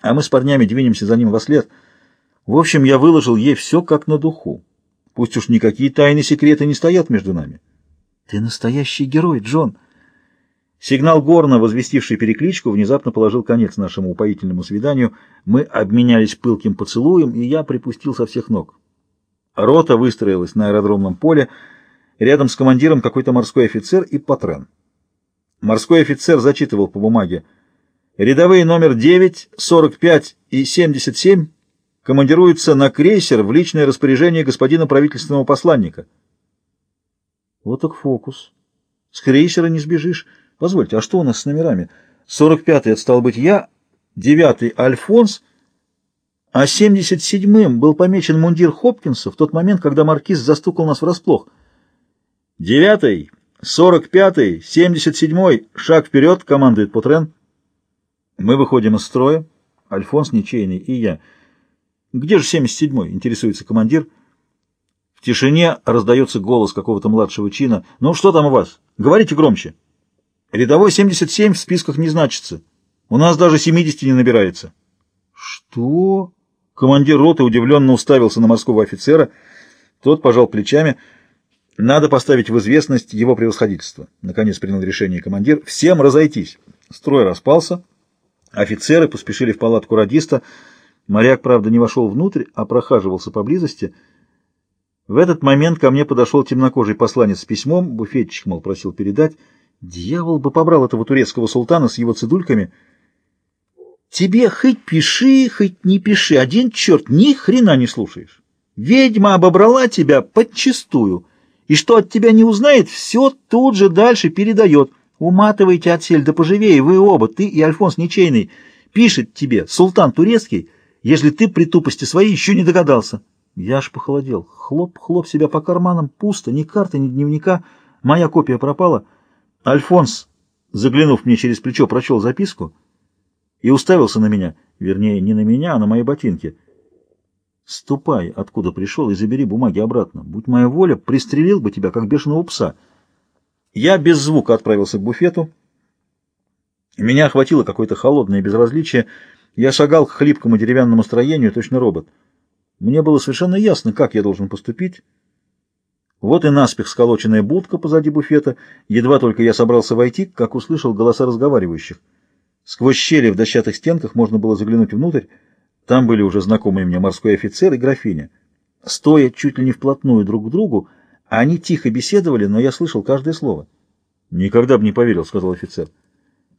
а мы с парнями двинемся за ним во след. В общем, я выложил ей все как на духу. Пусть уж никакие тайны секреты не стоят между нами. Ты настоящий герой, Джон. Сигнал Горна, возвестивший перекличку, внезапно положил конец нашему упоительному свиданию. Мы обменялись пылким поцелуем, и я припустил со всех ног. Рота выстроилась на аэродромном поле, рядом с командиром какой-то морской офицер и патрен. Морской офицер зачитывал по бумаге. Рядовые номер 9, 45 и 77 командируются на крейсер в личное распоряжение господина правительственного посланника. Вот так фокус. С крейсера не сбежишь. Позвольте, а что у нас с номерами? 45-й, это стал быть я, 9-й Альфонс, а 77-м был помечен мундир Хопкинса в тот момент, когда маркиз застукал нас врасплох. 9-й, 45-й, 77-й, шаг вперед, командует Путрен. Мы выходим из строя, Альфонс ничейный и я. Где же 77-й, интересуется командир. В тишине раздается голос какого-то младшего чина. Ну, что там у вас? Говорите громче. Рядовой 77 в списках не значится. У нас даже 70 не набирается. Что? Командир роты удивленно уставился на морского офицера. Тот пожал плечами. Надо поставить в известность его превосходительство. Наконец принял решение командир. Всем разойтись. Строй распался. Офицеры поспешили в палатку радиста. Моряк, правда, не вошел внутрь, а прохаживался поблизости. В этот момент ко мне подошел темнокожий посланец с письмом. Буфетчик, мол, просил передать. Дьявол бы побрал этого турецкого султана с его цидульками. Тебе хоть пиши, хоть не пиши, один черт ни хрена не слушаешь. Ведьма обобрала тебя подчистую, и что от тебя не узнает, все тут же дальше передает. Уматывайте отсель, да поживее, вы оба, ты и Альфонс Ничейный. Пишет тебе султан турецкий, если ты при тупости своей еще не догадался. Я аж похолодел. Хлоп, хлоп себя по карманам, пусто, ни карты, ни дневника. Моя копия пропала. Альфонс, заглянув мне через плечо, прочел записку и уставился на меня, вернее, не на меня, а на мои ботинки. «Ступай, откуда пришел, и забери бумаги обратно. Будь моя воля, пристрелил бы тебя, как бешеного пса». Я без звука отправился к буфету. Меня охватило какое-то холодное безразличие. Я шагал к хлипкому деревянному строению, точно робот. Мне было совершенно ясно, как я должен поступить. Вот и наспех сколоченная будка позади буфета. Едва только я собрался войти, как услышал голоса разговаривающих. Сквозь щели в дощатых стенках можно было заглянуть внутрь. Там были уже знакомые мне морской офицер и графиня. Стоя чуть ли не вплотную друг к другу, они тихо беседовали, но я слышал каждое слово. «Никогда бы не поверил», — сказал офицер.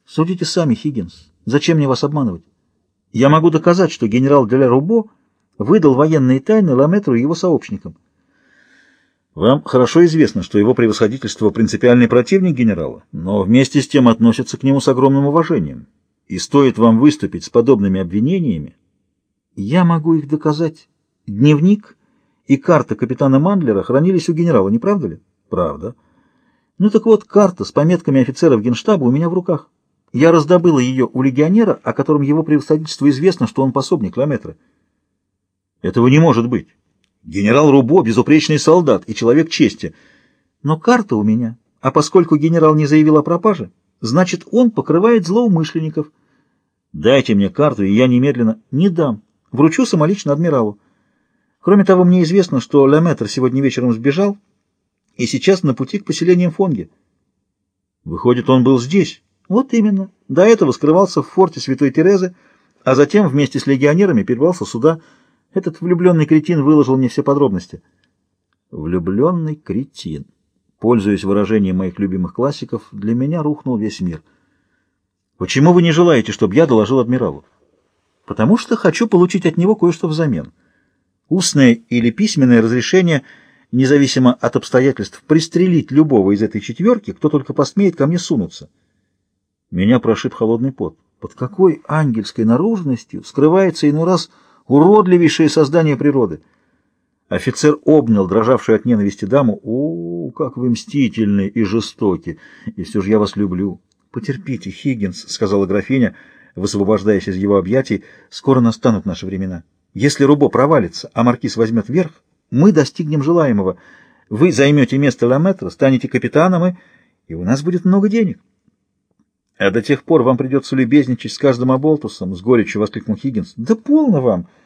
«Судите сами, Хиггинс. Зачем мне вас обманывать? Я могу доказать, что генерал Деля Рубо выдал военные тайны Ламетру и его сообщникам. Вам хорошо известно, что его превосходительство принципиальный противник генерала, но вместе с тем относится к нему с огромным уважением. И стоит вам выступить с подобными обвинениями, я могу их доказать. Дневник и карта капитана Мандлера хранились у генерала, не правда ли? Правда. Ну так вот, карта с пометками офицеров генштаба у меня в руках. Я раздобыла ее у легионера, о котором его превосходительство известно, что он пособник Ламетра. Этого не может быть. Генерал Рубо — безупречный солдат и человек чести. Но карта у меня, а поскольку генерал не заявил о пропаже, значит, он покрывает злоумышленников. Дайте мне карту, и я немедленно не дам. Вручу самолично адмиралу. Кроме того, мне известно, что Леметр сегодня вечером сбежал и сейчас на пути к поселениям Фонги. Выходит, он был здесь? Вот именно. До этого скрывался в форте Святой Терезы, а затем вместе с легионерами перебрался сюда, этот влюбленный кретин выложил мне все подробности. Влюбленный кретин. Пользуясь выражением моих любимых классиков, для меня рухнул весь мир. Почему вы не желаете, чтобы я доложил адмиралу? Потому что хочу получить от него кое-что взамен. Устное или письменное разрешение, независимо от обстоятельств, пристрелить любого из этой четверки, кто только посмеет ко мне сунуться. Меня прошиб холодный пот. Под какой ангельской наружностью скрывается иной раз уродливейшее создание природы. Офицер обнял дрожавшую от ненависти даму. «О, как вы мстительны и жестоки! И все же я вас люблю!» «Потерпите, Хиггинс», — сказала графиня, высвобождаясь из его объятий, — «скоро настанут наши времена. Если Рубо провалится, а Маркиз возьмет верх, мы достигнем желаемого. Вы займете место Ламетра, станете капитаном, и, и у нас будет много денег». А до тех пор вам придется любезничать с каждым оболтусом, — с горечью воскликнул Хиггинс. Да полно вам! —